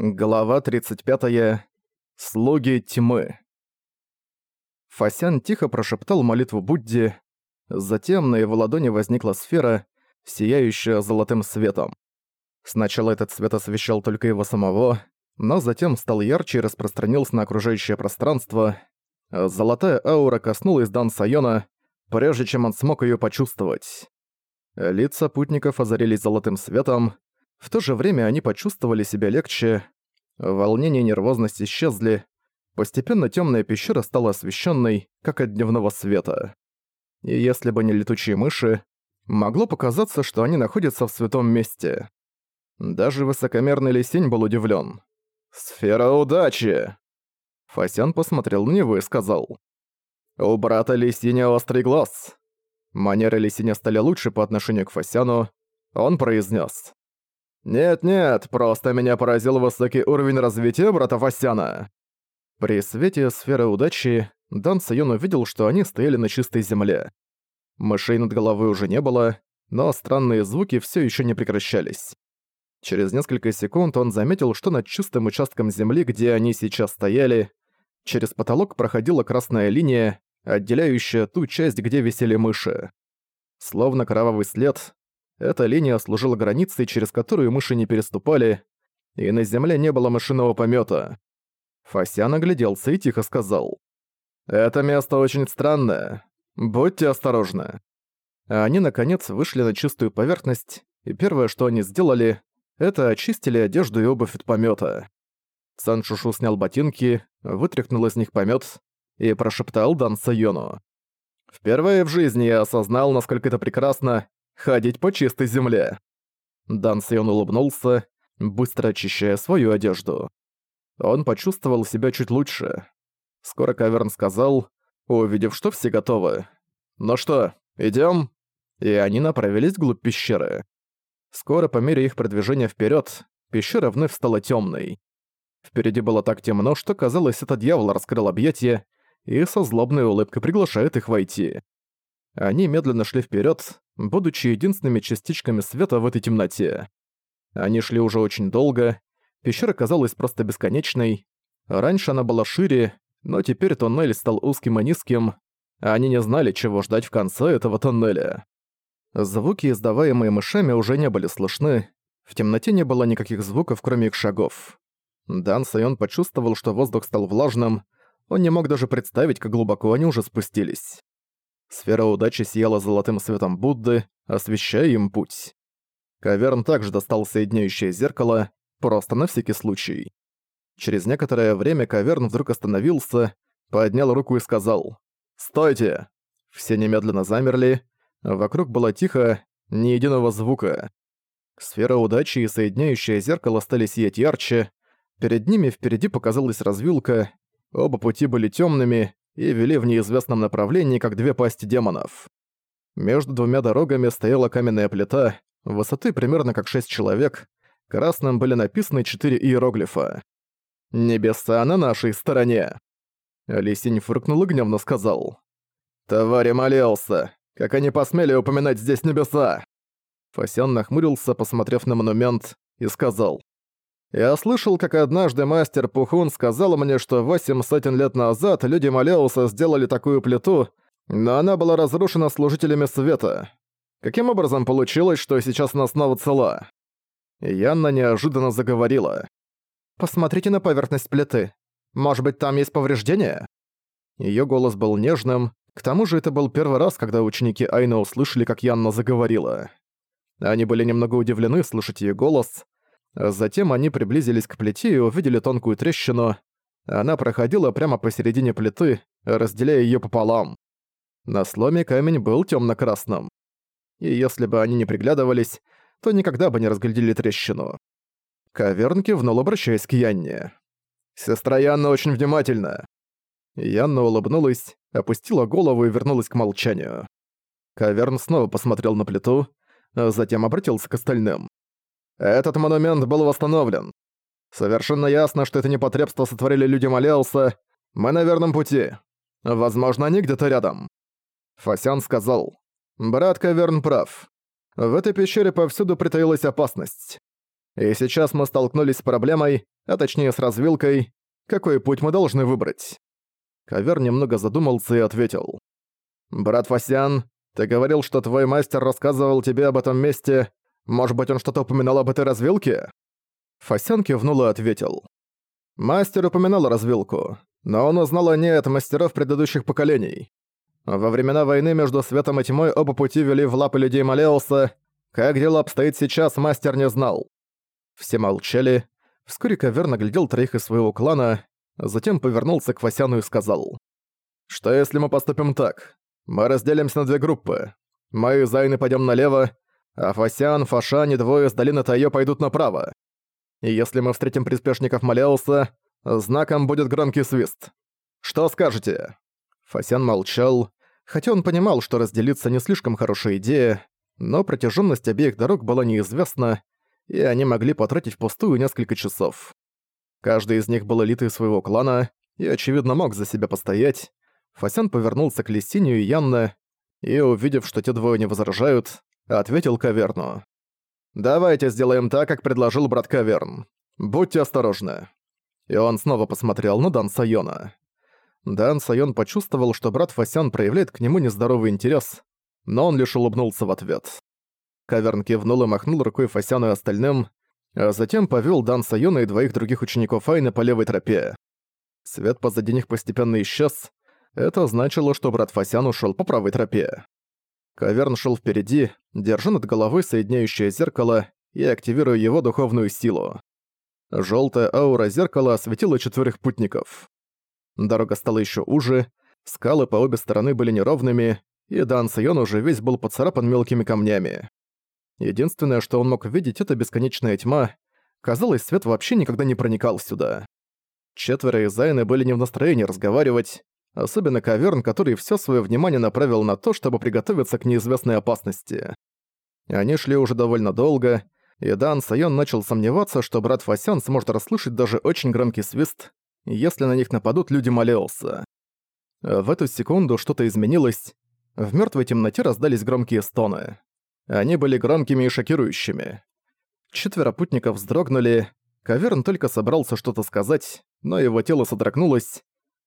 Глава 35. Слуги тьмы. Фасян тихо прошептал молитву Будде, затем на его ладони возникла сфера, сияющая золотым светом. Сначала этот свет освещал только его самого, но затем стал ярче и распространился на окружающее пространство. Золотая аура коснулась Дан Сайона, прежде чем он смог ее почувствовать. Лица путников озарились золотым светом, в то же время они почувствовали себя легче, волнение и нервозность исчезли, постепенно темная пещера стала освещенной, как от дневного света. И если бы не летучие мыши, могло показаться, что они находятся в святом месте. Даже высокомерный Лисень был удивлен. «Сфера удачи!» Фасян посмотрел на него и сказал. «У брата Лисиня острый глаз». Манеры Лисиня стали лучше по отношению к Фасяну. Он произнес: «Нет-нет, просто меня поразил высокий уровень развития брата Васяна». При свете сферы удачи Дан Сайон увидел, что они стояли на чистой земле. Мышей над головой уже не было, но странные звуки все еще не прекращались. Через несколько секунд он заметил, что над чистым участком земли, где они сейчас стояли, через потолок проходила красная линия, отделяющая ту часть, где висели мыши. Словно кровавый след, эта линия служила границей, через которую мыши не переступали, и на земле не было мышиного помета. Фасян огляделся и тихо сказал. «Это место очень странное. Будьте осторожны». А они, наконец, вышли на чистую поверхность, и первое, что они сделали, это очистили одежду и обувь от помета. Сан Шушу снял ботинки, вытряхнул из них помет и прошептал Дан Сайону. «Впервые в жизни я осознал, насколько это прекрасно ходить по чистой земле. Дан Сион улыбнулся, быстро очищая свою одежду. Он почувствовал себя чуть лучше. Скоро Каверн сказал, увидев, что все готовы. «Ну что, идём?» И они направились вглубь пещеры. Скоро, по мере их продвижения вперед, пещера вновь стала темной. Впереди было так темно, что казалось, это дьявол раскрыл объятия и со злобной улыбкой приглашает их войти. Они медленно шли вперед, будучи единственными частичками света в этой темноте. Они шли уже очень долго, пещера казалась просто бесконечной. Раньше она была шире, но теперь тоннель стал узким и низким, а они не знали, чего ждать в конце этого тоннеля. Звуки, издаваемые мышами, уже не были слышны, в темноте не было никаких звуков, кроме их шагов. Дан Сайон почувствовал, что воздух стал влажным, он не мог даже представить, как глубоко они уже спустились. Сфера удачи сияла золотым светом Будды, освещая им путь. Каверн также достал соединяющее зеркало, просто на всякий случай. Через некоторое время Каверн вдруг остановился, поднял руку и сказал «Стойте!». Все немедленно замерли, вокруг было тихо, ни единого звука. Сфера удачи и соединяющее зеркало стали сиять ярче, перед ними впереди показалась развилка, оба пути были темными, и вели в неизвестном направлении, как две пасти демонов. Между двумя дорогами стояла каменная плита, высоты примерно как шесть человек, красным были написаны четыре иероглифа. «Небеса на нашей стороне!» Лисинь фыркнул и гневно сказал. «Твари молился! Как они посмели упоминать здесь небеса!» Фасян нахмурился, посмотрев на монумент, и сказал. Я слышал, как однажды мастер Пухун сказал мне, что восемь сотен лет назад люди Малеуса сделали такую плиту, но она была разрушена служителями света. Каким образом получилось, что сейчас она снова цела? Янна неожиданно заговорила. «Посмотрите на поверхность плиты. Может быть, там есть повреждения?» Её голос был нежным, к тому же это был первый раз, когда ученики Айна услышали, как Янна заговорила. Они были немного удивлены слышать её голос, Затем они приблизились к плите и увидели тонкую трещину. Она проходила прямо посередине плиты, разделяя её пополам. На сломе камень был тёмно-красным. И если бы они не приглядывались, то никогда бы не разглядели трещину. Каверн кивнул, обращаясь к Янне. «Сестра Янна очень внимательна». Янна улыбнулась, опустила голову и вернулась к молчанию. Каверн снова посмотрел на плиту, а затем обратился к остальным. Этот монумент был восстановлен. Совершенно ясно, что это непотребство сотворили люди Малеуса. Мы на верном пути. Возможно, они где-то рядом. Фасян сказал. Брат Каверн прав. В этой пещере повсюду притаилась опасность. И сейчас мы столкнулись с проблемой, а точнее с развилкой. Какой путь мы должны выбрать?» Кавер немного задумался и ответил. «Брат Фасян, ты говорил, что твой мастер рассказывал тебе об этом месте. Может быть, он что-то упоминал об этой развилке?» Фасян кивнул и ответил. «Мастер упоминал развилку, но он узнал о ней от мастеров предыдущих поколений. Во времена войны между светом и тьмой оба пути вели в лапы людей Малеуса. Как дело обстоит сейчас, мастер не знал». Все молчали. Вскоре Кавер наглядел троих из своего клана, затем повернулся к Фасяну и сказал. «Что если мы поступим так? Мы разделимся на две группы. Мы и Зайны пойдем налево, а Фасян, Фашан и двое с долины Тайо пойдут направо. И если мы встретим приспешников Малеуса, знаком будет громкий свист. Что скажете?» Фасян молчал, хотя он понимал, что разделиться не слишком хорошая идея, но протяженность обеих дорог была неизвестна, и они могли потратить впустую несколько часов. Каждый из них был элитой своего клана и, очевидно, мог за себя постоять. Фасян повернулся к Лисинию и Янна, и, увидев, что те двое не возражают, ответил Каверну. «Давайте сделаем так, как предложил брат Каверн. Будьте осторожны». И он снова посмотрел на Дан Сайона. Дан Сайон почувствовал, что брат Фасян проявляет к нему нездоровый интерес, но он лишь улыбнулся в ответ. Каверн кивнул и махнул рукой Фасяну и остальным, а затем повёл Дан Сайона и двоих других учеников Айна по левой тропе. Свет позади них постепенно исчез. Это значило, что брат Фасян ушёл по правой тропе. Каверн шел впереди, держа над головой соединяющее зеркало и активируя его духовную силу. Желтая аура зеркала осветила четверых путников. Дорога стала еще уже, скалы по обе стороны были неровными, и Дан Сайон уже весь был поцарапан мелкими камнями. Единственное, что он мог видеть, это бесконечная тьма. Казалось, свет вообще никогда не проникал сюда. Четверо из Айны были не в настроении разговаривать, особенно Каверн, который все свое внимание направил на то, чтобы приготовиться к неизвестной опасности. Они шли уже довольно долго, и Дан Сайон начал сомневаться, что брат Фасян сможет расслышать даже очень громкий свист, если на них нападут люди Малеуса. В эту секунду что-то изменилось. В мертвой темноте раздались громкие стоны. Они были громкими и шокирующими. Четверо путников вздрогнули. Каверн только собрался что-то сказать, но его тело содрогнулось.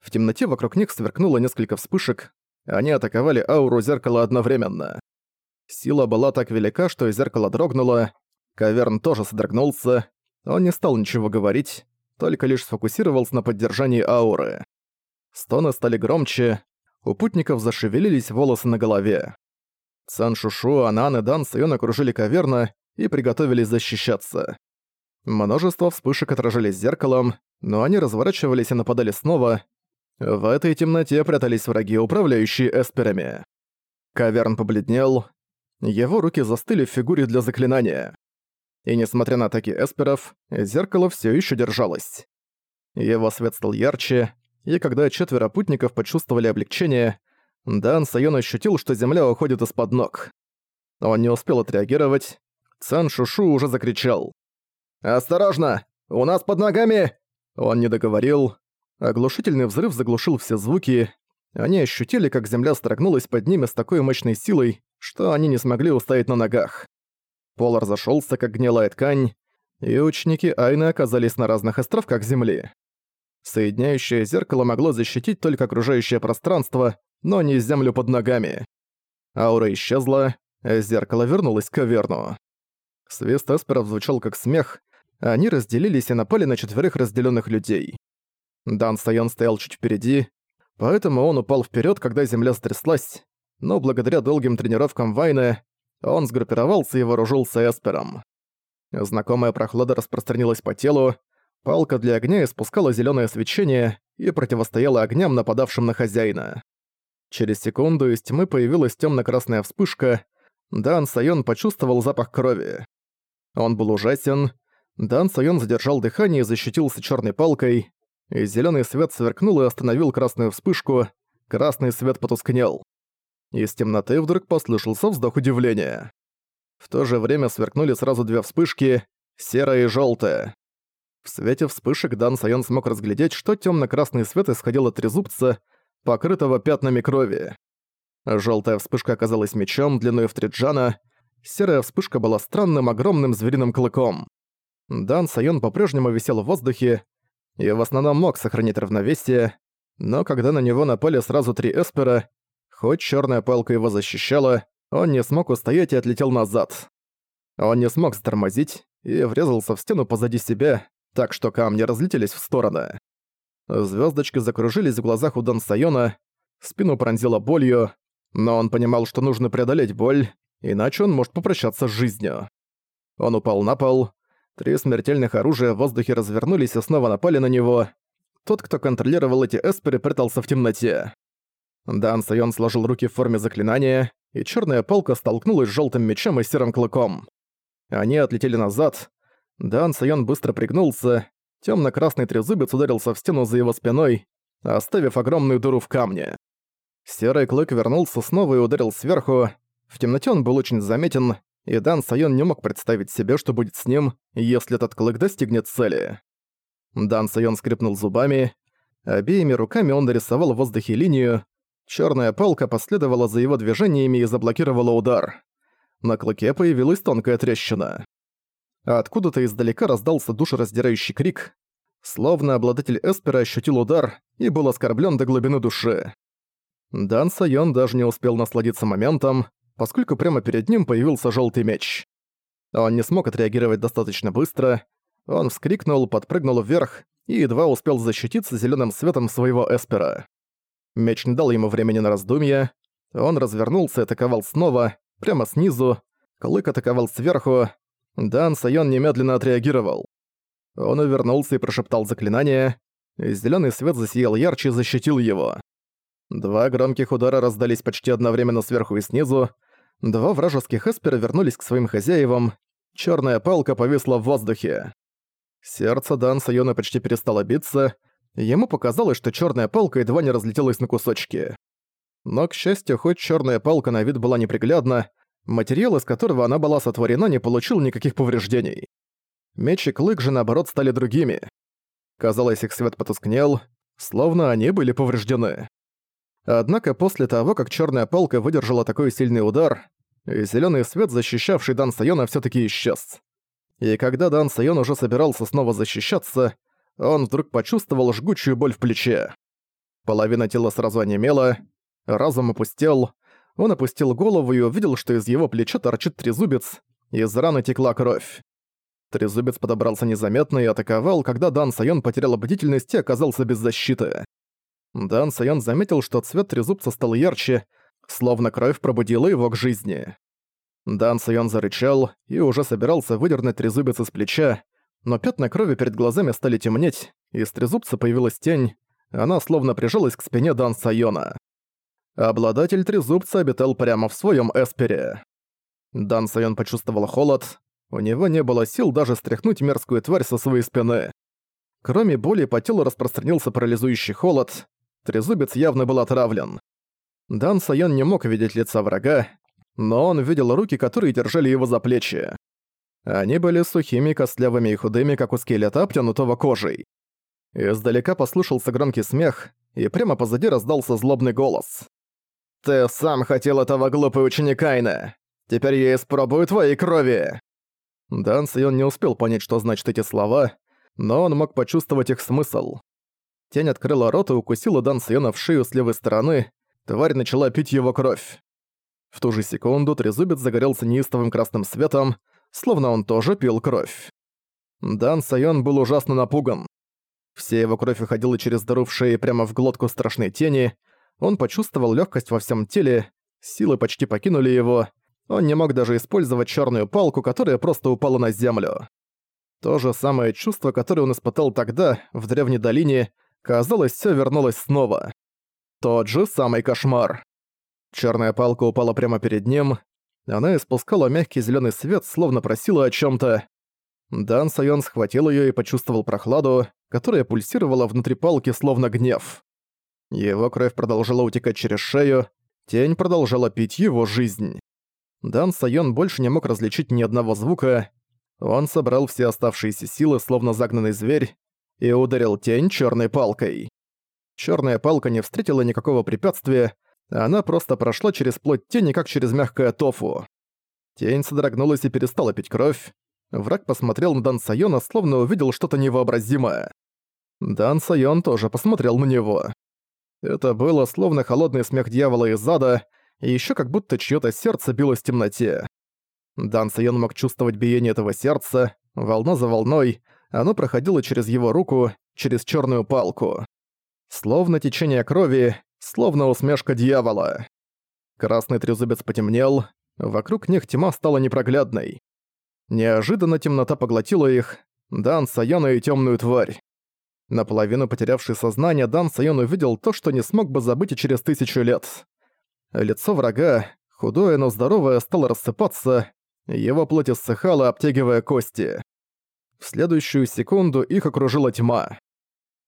В темноте вокруг них сверкнуло несколько вспышек, они атаковали ауру зеркала одновременно. Сила была так велика, что зеркало дрогнуло, Каверн тоже содрогнулся, он не стал ничего говорить, только лишь сфокусировался на поддержании ауры. Стоны стали громче, у путников зашевелились волосы на голове. Сан Шушу, Анан и Дан Сайон окружили каверна и приготовились защищаться. Множество вспышек отражались зеркалом, но они разворачивались и нападали снова, в этой темноте прятались враги, управляющие эсперами. Каверн побледнел. Его руки застыли в фигуре для заклинания. И несмотря на атаки эсперов, зеркало все еще держалось. Его свет стал ярче, и когда четверо путников почувствовали облегчение, Дан Сайон ощутил, что земля уходит из-под ног. Он не успел отреагировать. Цан Шушу уже закричал. «Осторожно! У нас под ногами!» Он не договорил. Оглушительный взрыв заглушил все звуки. Они ощутили, как земля строгнулась под ними с такой мощной силой, что они не смогли устоять на ногах. Пол разошелся, как гнилая ткань, и ученики Айны оказались на разных островках Земли. Соединяющее зеркало могло защитить только окружающее пространство, но не землю под ногами. Аура исчезла, зеркало вернулось к Аверну. Свист Эсперов звучал как смех, они разделились и напали на четверых разделенных людей. Дан Сайон стоял чуть впереди, поэтому он упал вперед, когда земля стряслась, но благодаря долгим тренировкам Вайна он сгруппировался и вооружился эспером. Знакомая прохлада распространилась по телу, палка для огня испускала зеленое свечение и противостояла огням, нападавшим на хозяина. Через секунду из тьмы появилась темно красная вспышка, Дан Сайон почувствовал запах крови. Он был ужасен, Дан Сайон задержал дыхание и защитился черной палкой, и зеленый свет сверкнул и остановил красную вспышку, красный свет потускнел. Из темноты вдруг послышался вздох удивления. В то же время сверкнули сразу две вспышки, серая и желтая. В свете вспышек Дан Сайон смог разглядеть, что темно красный свет исходил от трезубца, покрытого пятнами крови. Желтая вспышка оказалась мечом длиной в три джана, серая вспышка была странным огромным звериным клыком. Дан Сайон по-прежнему висел в воздухе и в основном мог сохранить равновесие, но когда на него напали сразу три эспера, хоть черная палка его защищала, он не смог устоять и отлетел назад. Он не смог затормозить и врезался в стену позади себя, так что камни разлетелись в стороны. Звездочки закружились в глазах у Дан Сайона, спину пронзила болью, но он понимал, что нужно преодолеть боль, иначе он может попрощаться с жизнью. Он упал на пол, три смертельных оружия в воздухе развернулись и снова напали на него. Тот, кто контролировал эти эсперы, прятался в темноте. Дан Сайон сложил руки в форме заклинания, и черная палка столкнулась с желтым мечом и серым клыком. Они отлетели назад. Дан Сайон быстро пригнулся, темно красный трезубец ударился в стену за его спиной, оставив огромную дыру в камне. Серый клык вернулся снова и ударил сверху. В темноте он был очень заметен, и Дан Сайон не мог представить себе, что будет с ним, если этот клык достигнет цели. Дан Сайон скрипнул зубами. Обеими руками он нарисовал в воздухе линию. Черная палка последовала за его движениями и заблокировала удар. На клыке появилась тонкая трещина. Откуда-то издалека раздался душераздирающий крик, словно обладатель Эспера ощутил удар и был оскорблен до глубины души. Дан Сайон даже не успел насладиться моментом, поскольку прямо перед ним появился желтый меч. Он не смог отреагировать достаточно быстро, он вскрикнул, подпрыгнул вверх и едва успел защититься зеленым светом своего эспера. Меч не дал ему времени на раздумья, он развернулся и атаковал снова, прямо снизу, клык атаковал сверху, Дан Сайон немедленно отреагировал. Он увернулся и прошептал заклинание, и зелёный свет засиял ярче и защитил его. Два громких удара раздались почти одновременно сверху и снизу. Два вражеских эспера вернулись к своим хозяевам. Черная палка повисла в воздухе. Сердце Дан Сайона почти перестало биться. Ему показалось, что черная палка едва не разлетелась на кусочки. Но, к счастью, хоть черная палка на вид была неприглядна, материал, из которого она была сотворена, не получил никаких повреждений. Меч и клык же, наоборот, стали другими. Казалось, их свет потускнел, словно они были повреждены. Однако после того, как черная палка выдержала такой сильный удар, зеленый свет, защищавший Дан Сайона, все таки исчез. И когда Дан Сайон уже собирался снова защищаться, он вдруг почувствовал жгучую боль в плече. Половина тела сразу онемела, разум опустел, он опустил голову и увидел, что из его плеча торчит трезубец, из раны текла кровь. Трезубец подобрался незаметно и атаковал, когда Дан Сайон потерял бдительность и оказался без защиты. Дан Сайон заметил, что цвет трезубца стал ярче, словно кровь пробудила его к жизни. Дан Сайон зарычал и уже собирался выдернуть трезубец из плеча, но пятна крови перед глазами стали темнеть, и из трезубца появилась тень, она словно прижалась к спине Дан Сайона. Обладатель трезубца обитал прямо в своем эспере. Дан Сайон почувствовал холод, у него не было сил даже стряхнуть мерзкую тварь со своей спины. Кроме боли по телу распространился парализующий холод, Трезубец явно был отравлен. Дан Сайон не мог видеть лица врага, но он видел руки, которые держали его за плечи. Они были сухими, костлявыми и худыми, как у скелета, обтянутого кожей. Издалека послышался громкий смех, и прямо позади раздался злобный голос. «Ты сам хотел этого глупый ученик Айна! Теперь я испробую твоей крови!» Дан Сайон не успел понять, что значат эти слова, но он мог почувствовать их смысл. Тень открыла рот и укусила Дан Сайона в шею с левой стороны. Тварь начала пить его кровь. В ту же секунду трезубец загорелся неистовым красным светом, словно он тоже пил кровь. Дан Сайон был ужасно напуган. Вся его кровь уходила через дыру в шее прямо в глотку страшной тени. Он почувствовал легкость во всем теле, силы почти покинули его. Он не мог даже использовать черную палку, которая просто упала на землю. То же самое чувство, которое он испытал тогда, в Древней долине, Казалось, все вернулось снова. Тот же самый кошмар. Черная палка упала прямо перед ним. Она испускала мягкий зеленый свет, словно просила о чем то Дан Сайон схватил ее и почувствовал прохладу, которая пульсировала внутри палки, словно гнев. Его кровь продолжала утекать через шею, тень продолжала пить его жизнь. Дан Сайон больше не мог различить ни одного звука. Он собрал все оставшиеся силы, словно загнанный зверь, и ударил тень черной палкой. Черная палка не встретила никакого препятствия, она просто прошла через плоть тени, как через мягкое тофу. Тень содрогнулась и перестала пить кровь. Враг посмотрел на Дан Сайона, словно увидел что-то невообразимое. Дан Сайон тоже посмотрел на него. Это было словно холодный смех дьявола из ада, и ещё как будто чьё-то сердце билось в темноте. Дан Сайон мог чувствовать биение этого сердца, волна за волной, оно проходило через его руку, через чёрную палку. Словно течение крови, словно усмешка дьявола. Красный трезубец потемнел, вокруг них тьма стала непроглядной. Неожиданно темнота поглотила их, Дан Сайона и тёмную тварь. Наполовину потерявший сознание, Дан Сайон увидел то, что не смог бы забыть и через тысячу лет. Лицо врага, худое, но здоровое, стало рассыпаться, его плоть иссыхала, обтягивая кости. В следующую секунду их окружила тьма.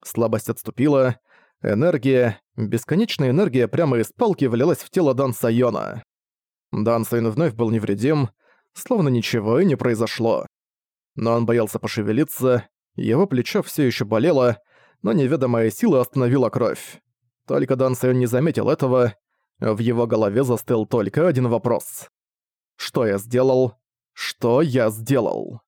Слабость отступила, энергия, бесконечная энергия прямо из палки влилась в тело Дан Сайона. Дан Сайон вновь был невредим, словно ничего и не произошло. Но он боялся пошевелиться, его плечо все еще болело, но неведомая сила остановила кровь. Только Дан Сайон не заметил этого, в его голове застыл только один вопрос. «Что я сделал? Что я сделал?»